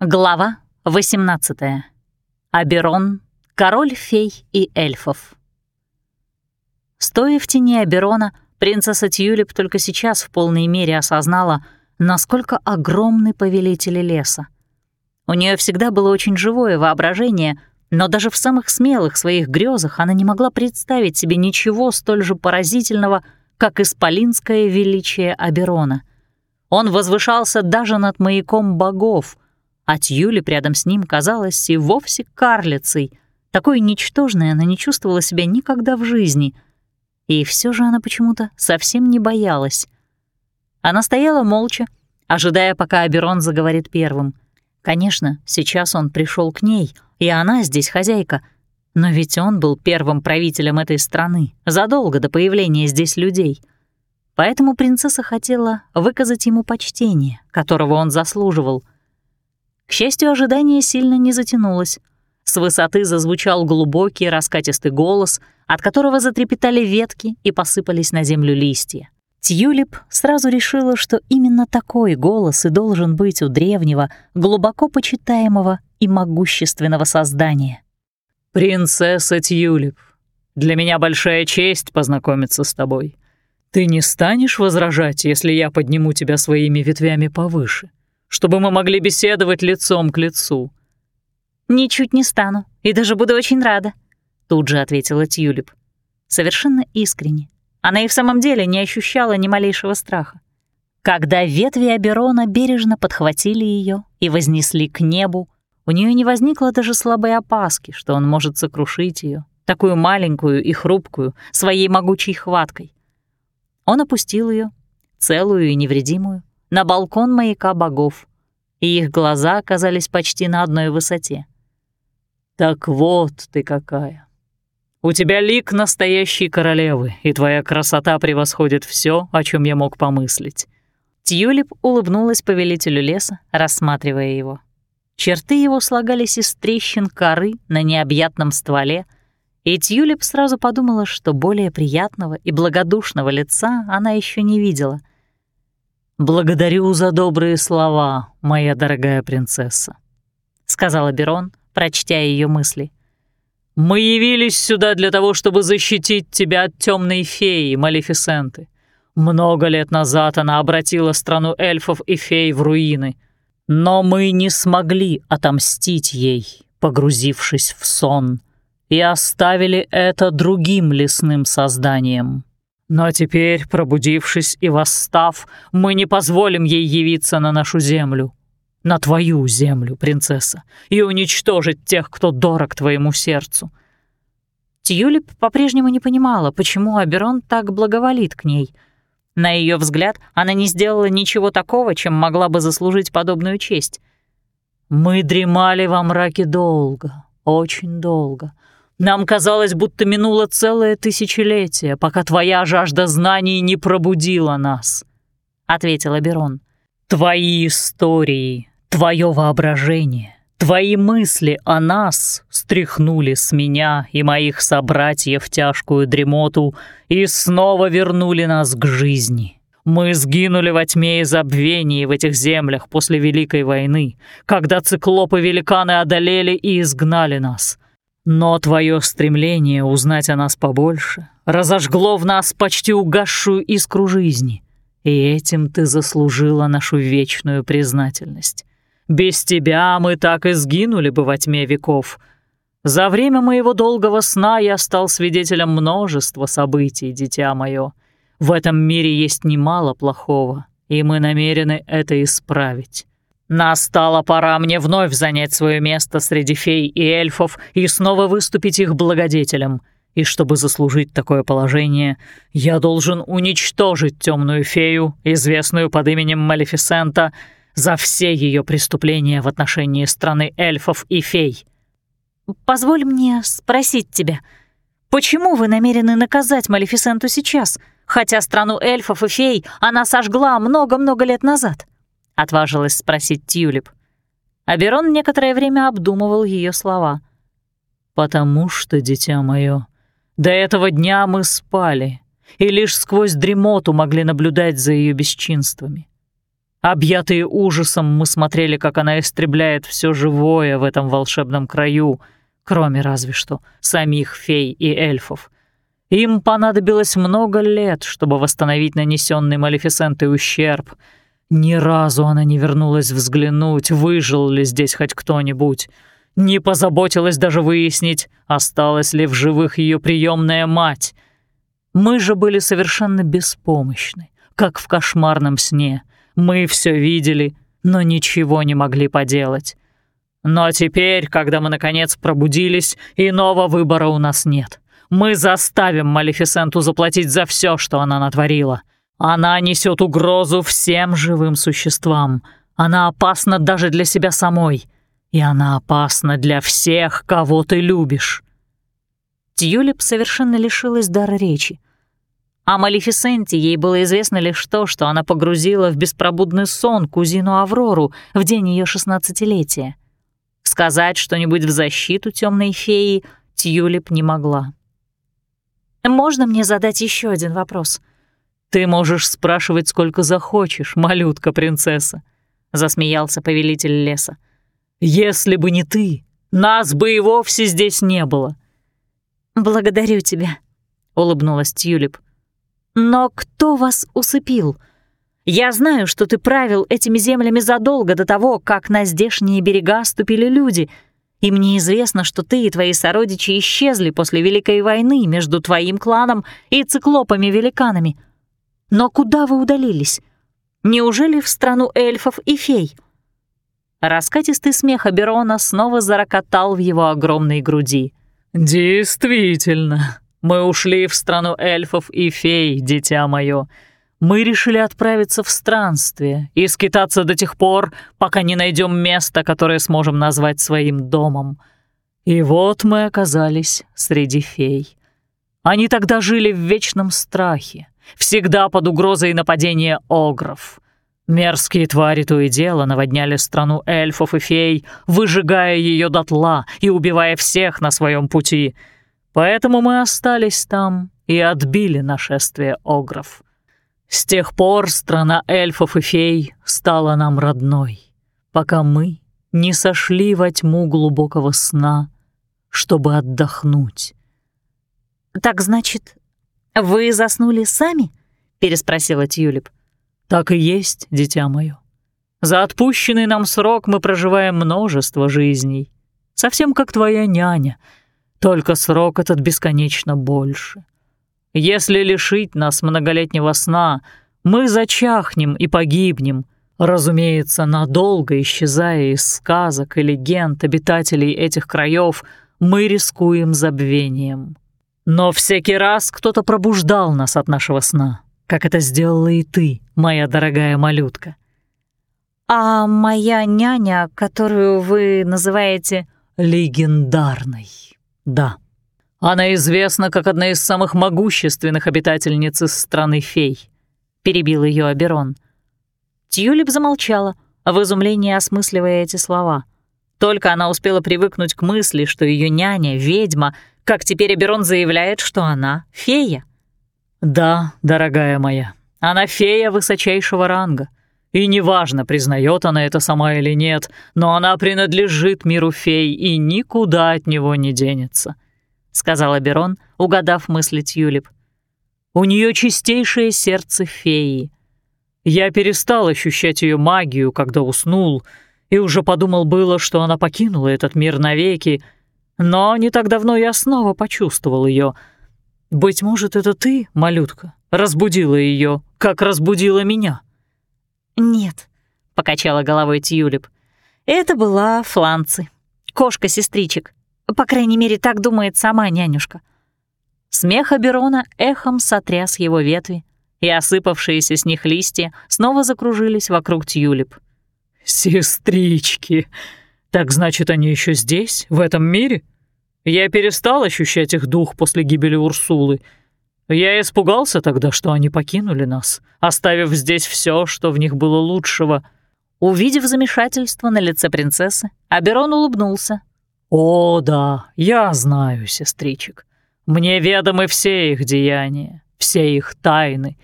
Глава 18. Аберон, король фей и эльфов. Стоя в тени Аберона, принцесса Тюлип только сейчас в полной мере осознала, насколько огромный повелитель леса. У нее всегда было очень живое воображение, но даже в самых смелых своих грезах она не могла представить себе ничего столь же поразительного, как исполинское величие Аберона. Он возвышался даже над маяком богов — а Тьюлип рядом с ним казалась и вовсе карлицей. Такой ничтожной она не чувствовала себя никогда в жизни. И все же она почему-то совсем не боялась. Она стояла молча, ожидая, пока Аберон заговорит первым. Конечно, сейчас он пришел к ней, и она здесь хозяйка, но ведь он был первым правителем этой страны, задолго до появления здесь людей. Поэтому принцесса хотела выказать ему почтение, которого он заслуживал — к счастью, ожидание сильно не затянулось. С высоты зазвучал глубокий раскатистый голос, от которого затрепетали ветки и посыпались на землю листья. Тьюлип сразу решила, что именно такой голос и должен быть у древнего, глубоко почитаемого и могущественного создания. «Принцесса Тьюлип, для меня большая честь познакомиться с тобой. Ты не станешь возражать, если я подниму тебя своими ветвями повыше?» Чтобы мы могли беседовать лицом к лицу». «Ничуть не стану, и даже буду очень рада», — тут же ответила Тюлип. Совершенно искренне. Она и в самом деле не ощущала ни малейшего страха. Когда ветви Аберона бережно подхватили ее и вознесли к небу, у нее не возникло даже слабой опаски, что он может сокрушить ее, такую маленькую и хрупкую, своей могучей хваткой. Он опустил ее, целую и невредимую, на балкон маяка богов, и их глаза оказались почти на одной высоте. «Так вот ты какая! У тебя лик настоящей королевы, и твоя красота превосходит все, о чем я мог помыслить». Тьюлип улыбнулась повелителю леса, рассматривая его. Черты его слагались из трещин коры на необъятном стволе, и Тьюлип сразу подумала, что более приятного и благодушного лица она еще не видела. «Благодарю за добрые слова, моя дорогая принцесса», — сказала Берон, прочтя ее мысли. «Мы явились сюда для того, чтобы защитить тебя от темной феи Малефисенты. Много лет назад она обратила страну эльфов и фей в руины, но мы не смогли отомстить ей, погрузившись в сон, и оставили это другим лесным созданиям. Но теперь, пробудившись и восстав, мы не позволим ей явиться на нашу землю, на твою землю, принцесса, и уничтожить тех, кто дорог твоему сердцу». Тьюлип по-прежнему не понимала, почему Аберон так благоволит к ней. На ее взгляд, она не сделала ничего такого, чем могла бы заслужить подобную честь. «Мы дремали во мраке долго, очень долго, нам казалось, будто минуло целое тысячелетие, пока твоя жажда знаний не пробудила нас», — ответил Берон. «Твои истории, твое воображение, твои мысли о нас стряхнули с меня и моих собратьев тяжкую дремоту и снова вернули нас к жизни». Мы сгинули во тьме и забвении в этих землях после Великой войны, когда циклопы-великаны одолели и изгнали нас. Но твое стремление узнать о нас побольше разожгло в нас почти угасшую искру жизни, и этим ты заслужила нашу вечную признательность. Без тебя мы так и сгинули бы во тьме веков. За время моего долгого сна я стал свидетелем множества событий, дитя мое. В этом мире есть немало плохого, и мы намерены это исправить. Настала пора мне вновь занять свое место среди фей и эльфов и снова выступить их благодетелем. И чтобы заслужить такое положение, я должен уничтожить темную фею, известную под именем Малефисента, за все ее преступления в отношении страны эльфов и фей. «Позволь мне спросить тебя, почему вы намерены наказать Малефисенту сейчас, хотя страну эльфов и фей она сожгла много-много лет назад?» Отважилась спросить Тюлип. Аберон некоторое время обдумывал ее слова. «Потому что, дитя мое, до этого дня мы спали, и лишь сквозь дремоту могли наблюдать за ее бесчинствами. Объятые ужасом, мы смотрели, как она истребляет все живое в этом волшебном краю, кроме разве что самих фей и эльфов. Им понадобилось много лет, чтобы восстановить нанесенный Малефисентой ущерб. Ни разу она не вернулась взглянуть, выжил ли здесь хоть кто-нибудь. Не позаботилась даже выяснить, осталась ли в живых ее приемная мать. Мы же были совершенно беспомощны, как в кошмарном сне. Мы все видели, но ничего не могли поделать. Но теперь, когда мы наконец пробудились, иного выбора у нас нет. Мы заставим Малефисенту заплатить за все, что она натворила. Она несет угрозу всем живым существам. Она опасна даже для себя самой. И она опасна для всех, кого ты любишь. Тьюлип совершенно лишилась дара речи. О Малефисенте ей было известно лишь то, что она погрузила в беспробудный сон кузину Аврору в день ее шестнадцатилетия. Сказать что-нибудь в защиту темной феи Тьюлип не могла. «Можно мне задать еще один вопрос?» «Ты можешь спрашивать, сколько захочешь, малютка-принцесса», — засмеялся повелитель леса. «Если бы не ты, нас бы и вовсе здесь не было». «Благодарю тебя», — улыбнулась Тюлип. Но кто вас усыпил? Я знаю, что ты правил этими землями задолго до того, как на здешние берега ступили люди, и мне известно, что ты и твои сородичи исчезли после Великой войны между твоим кланом и циклопами-великанами. Но куда вы удалились? Неужели в страну эльфов и фей?» Раскатистый смех Аберона снова зарокотал в его огромной груди. «Действительно», мы ушли в страну эльфов и фей, дитя мое. Мы решили отправиться в странствие и скитаться до тех пор, пока не найдем место, которое сможем назвать своим домом. И вот мы оказались среди фей. Они тогда жили в вечном страхе, всегда под угрозой нападения огров. Мерзкие твари то и дело наводняли страну эльфов и фей, выжигая ее дотла и убивая всех на своем пути — Поэтому мы остались там и отбили нашествие огров. С тех пор страна эльфов и фей стала нам родной, пока мы не сошли во тьму глубокого сна, чтобы отдохнуть. «Так значит, вы заснули сами?» — переспросила Тюлип. «Так и есть, дитя мое. За отпущенный нам срок мы проживаем множество жизней, совсем как твоя няня — только срок этот бесконечно больше. Если лишить нас многолетнего сна, мы зачахнем и погибнем, разумеется, надолго исчезая из сказок и легенд обитателей этих краев, мы рискуем забвением. Но всякий раз кто-то пробуждал нас от нашего сна, как это сделала и ты, моя дорогая малютка. А моя няня, которую вы называете легендарной, да. Она известна как одна из самых могущественных обитательниц страны фей. Перебил ее Аберон. Тьюлип замолчала, в изумлении осмысливая эти слова. Только она успела привыкнуть к мысли, что ее няня — ведьма, как теперь Аберон заявляет, что она — фея. «Да, дорогая моя, она фея высочайшего ранга. И неважно, признает она это сама или нет, но она принадлежит миру фей и никуда от него не денется», — сказал Берон, угадав мысли Тюлип. «У нее чистейшее сердце феи. Я перестал ощущать ее магию, когда уснул, и уже подумал было, что она покинула этот мир навеки, но не так давно я снова почувствовал ее. Быть может, это ты, малютка, разбудила ее, как разбудила меня». «Нет», — покачала головой Тюлип. «Это была Фланцы, кошка сестричек. По крайней мере, так думает сама нянюшка». Смех Аберона эхом сотряс его ветви, и осыпавшиеся с них листья снова закружились вокруг Тюлип. «Сестрички! Так значит, они еще здесь, в этом мире? Я перестал ощущать их дух после гибели Урсулы, я испугался тогда, что они покинули нас, оставив здесь все, что в них было лучшего. Увидев замешательство на лице принцессы, Аберон улыбнулся. «О, да, я знаю, сестричек. Мне ведомы все их деяния, все их тайны,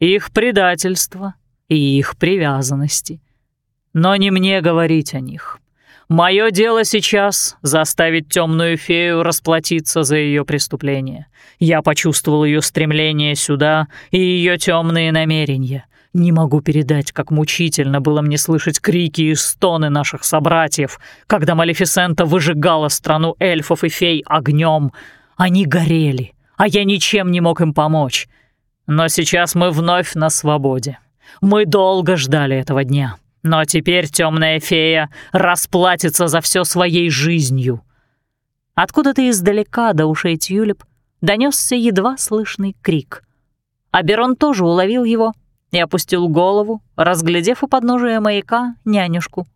их предательство и их привязанности. Но не мне говорить о них. Мое дело сейчас — заставить темную фею расплатиться за ее преступление. Я почувствовал ее стремление сюда и ее темные намерения. Не могу передать, как мучительно было мне слышать крики и стоны наших собратьев, когда Малефисента выжигала страну эльфов и фей огнем. Они горели, а я ничем не мог им помочь. Но сейчас мы вновь на свободе. Мы долго ждали этого дня. Но теперь темная фея расплатится за все своей жизнью. Откуда-то издалека до ушей Тюлип донесся едва слышный крик. Аберон тоже уловил его и опустил голову, разглядев у подножия маяка нянюшку.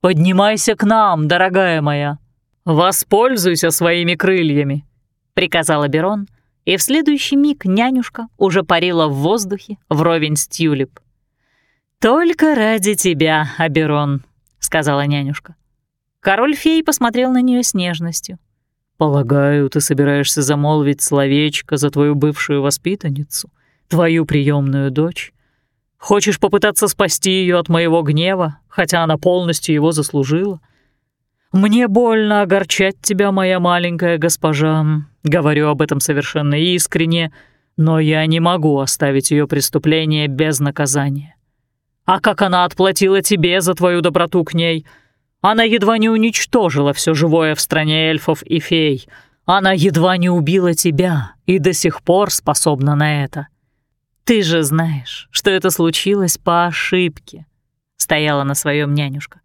«Поднимайся к нам, дорогая моя! Воспользуйся своими крыльями!» — приказал Аберон, и в следующий миг нянюшка уже парила в воздухе вровень с Тюлип. «Только ради тебя, Аберон», — сказала нянюшка. Король-фей посмотрел на нее с нежностью. «Полагаю, ты собираешься замолвить словечко за твою бывшую воспитанницу, твою приемную дочь? Хочешь попытаться спасти ее от моего гнева, хотя она полностью его заслужила? Мне больно огорчать тебя, моя маленькая госпожа, говорю об этом совершенно искренне, но я не могу оставить ее преступление без наказания. А как она отплатила тебе за твою доброту к ней? Она едва не уничтожила все живое в стране эльфов и фей. Она едва не убила тебя и до сих пор способна на это. Ты же знаешь, что это случилось по ошибке, стояла на своем нянюшка.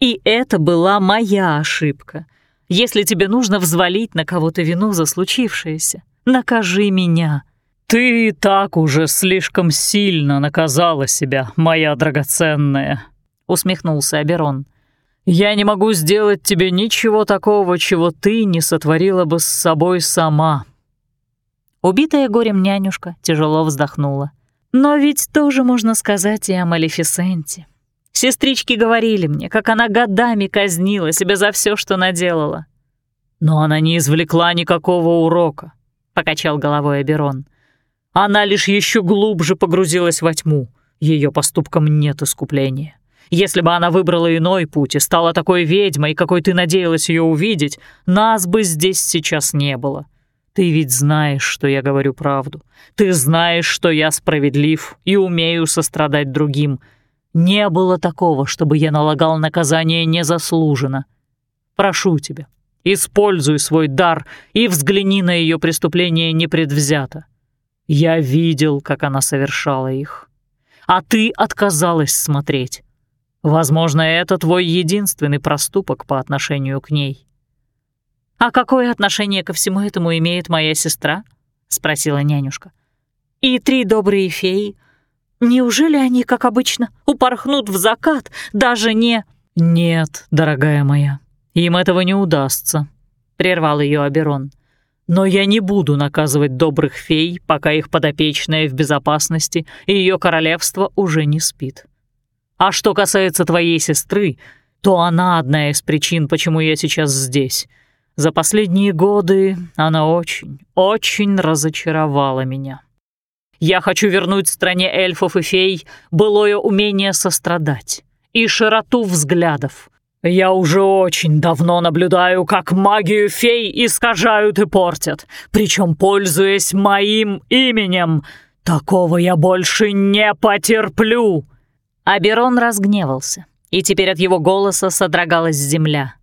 И это была моя ошибка. Если тебе нужно взвалить на кого-то вину за случившееся, накажи меня. «Ты так уже слишком сильно наказала себя, моя драгоценная», — усмехнулся Аберон. «Я не могу сделать тебе ничего такого, чего ты не сотворила бы с собой сама». Убитая горем нянюшка тяжело вздохнула. «Но ведь тоже можно сказать и о Малефисенте. Сестрички говорили мне, как она годами казнила себя за все, что наделала». «Но она не извлекла никакого урока», — покачал головой Аберон. Она лишь еще глубже погрузилась во тьму. Ее поступкам нет искупления. Если бы она выбрала иной путь и стала такой ведьмой, какой ты надеялась ее увидеть, нас бы здесь сейчас не было. Ты ведь знаешь, что я говорю правду. Ты знаешь, что я справедлив и умею сострадать другим. Не было такого, чтобы я налагал наказание незаслуженно. Прошу тебя, используй свой дар и взгляни на ее преступление непредвзято. Я видел, как она совершала их. А ты отказалась смотреть. Возможно, это твой единственный проступок по отношению к ней. «А какое отношение ко всему этому имеет моя сестра?» — спросила нянюшка. «И три добрые феи. Неужели они, как обычно, упорхнут в закат, даже не...» «Нет, дорогая моя, им этого не удастся», — прервал ее Аберон. Но я не буду наказывать добрых фей, пока их подопечная в безопасности и ее королевство уже не спит. А что касается твоей сестры, то она одна из причин, почему я сейчас здесь. За последние годы она очень, очень разочаровала меня. Я хочу вернуть стране эльфов и фей былое умение сострадать и широту взглядов, «Я уже очень давно наблюдаю, как магию фей искажают и портят, причем пользуясь моим именем. Такого я больше не потерплю!» Аберон разгневался, и теперь от его голоса содрогалась земля.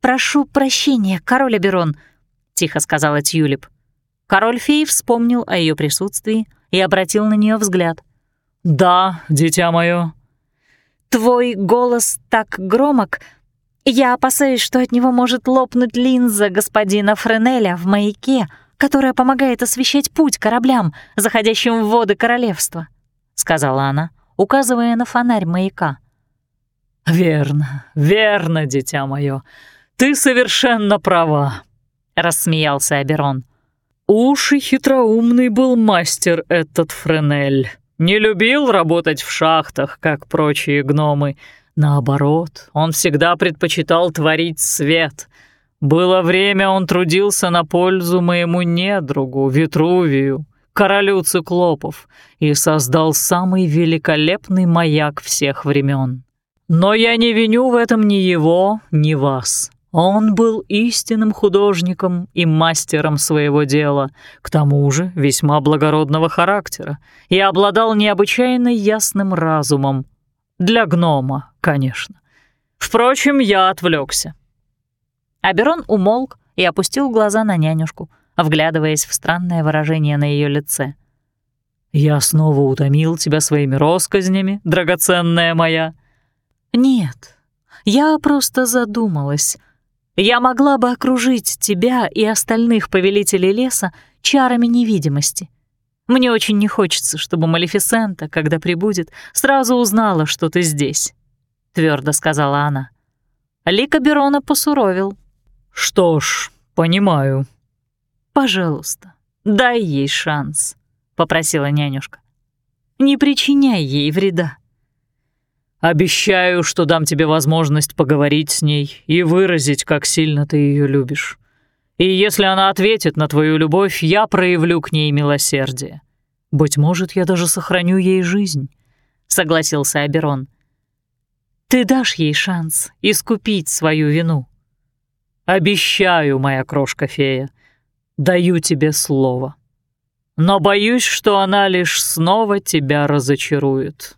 «Прошу прощения, король Аберон», — тихо сказала Тюлип. Король фей вспомнил о ее присутствии и обратил на нее взгляд. «Да, дитя мое», Твой голос так громок. Я опасаюсь, что от него может лопнуть линза господина Френеля в маяке, которая помогает освещать путь кораблям, заходящим в воды королевства», — сказала она, указывая на фонарь маяка. «Верно, верно, дитя мое. Ты совершенно права», — рассмеялся Аберон. «Уж и хитроумный был мастер этот Френель». Не любил работать в шахтах, как прочие гномы. Наоборот, он всегда предпочитал творить свет. Было время, он трудился на пользу моему недругу, Витрувию, королю циклопов, и создал самый великолепный маяк всех времен. Но я не виню в этом ни его, ни вас. Он был истинным художником и мастером своего дела, к тому же весьма благородного характера, и обладал необычайно ясным разумом. Для гнома, конечно. Впрочем, я отвлекся. Аберон умолк и опустил глаза на нянюшку, вглядываясь в странное выражение на ее лице. «Я снова утомил тебя своими росказнями, драгоценная моя?» «Нет, я просто задумалась. Я могла бы окружить тебя и остальных повелителей леса чарами невидимости. Мне очень не хочется, чтобы Малефисента, когда прибудет, сразу узнала, что ты здесь», — твердо сказала она. Лика Берона посуровил. «Что ж, понимаю». «Пожалуйста, дай ей шанс», — попросила нянюшка. «Не причиняй ей вреда». Обещаю, что дам тебе возможность поговорить с ней и выразить, как сильно ты ее любишь. И если она ответит на твою любовь, я проявлю к ней милосердие. Быть может, я даже сохраню ей жизнь», — согласился Аберон. «Ты дашь ей шанс искупить свою вину». «Обещаю, моя крошка-фея, даю тебе слово. Но боюсь, что она лишь снова тебя разочарует».